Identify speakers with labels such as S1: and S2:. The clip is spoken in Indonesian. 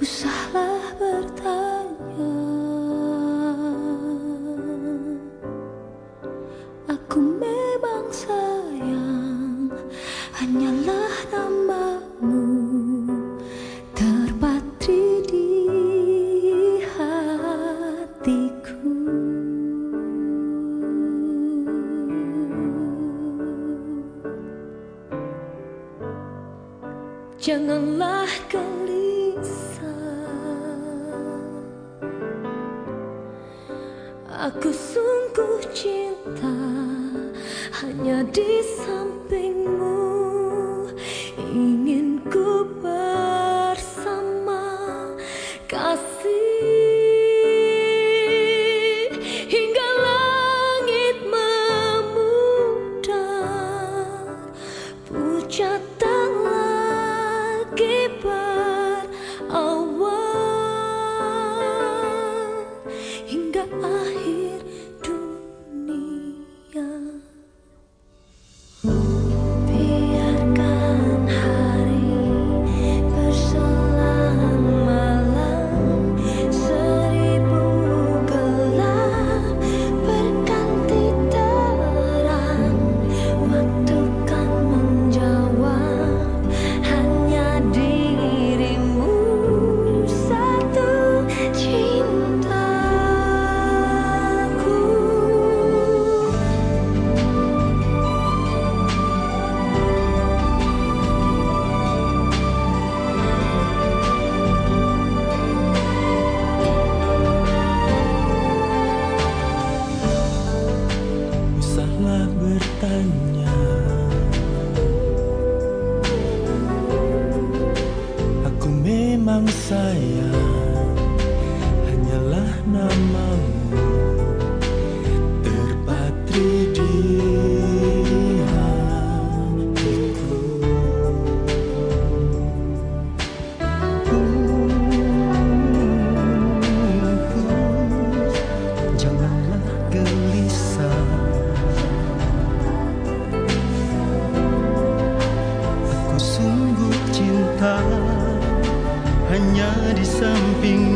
S1: usahlah bertanya. Aku memang sayang Hanyalah namamu. Terpatri di hatiku. Janganlah gelisah Aku sungguh cinta Hanya di sampingmu
S2: bertanya Aku memang sayang shopping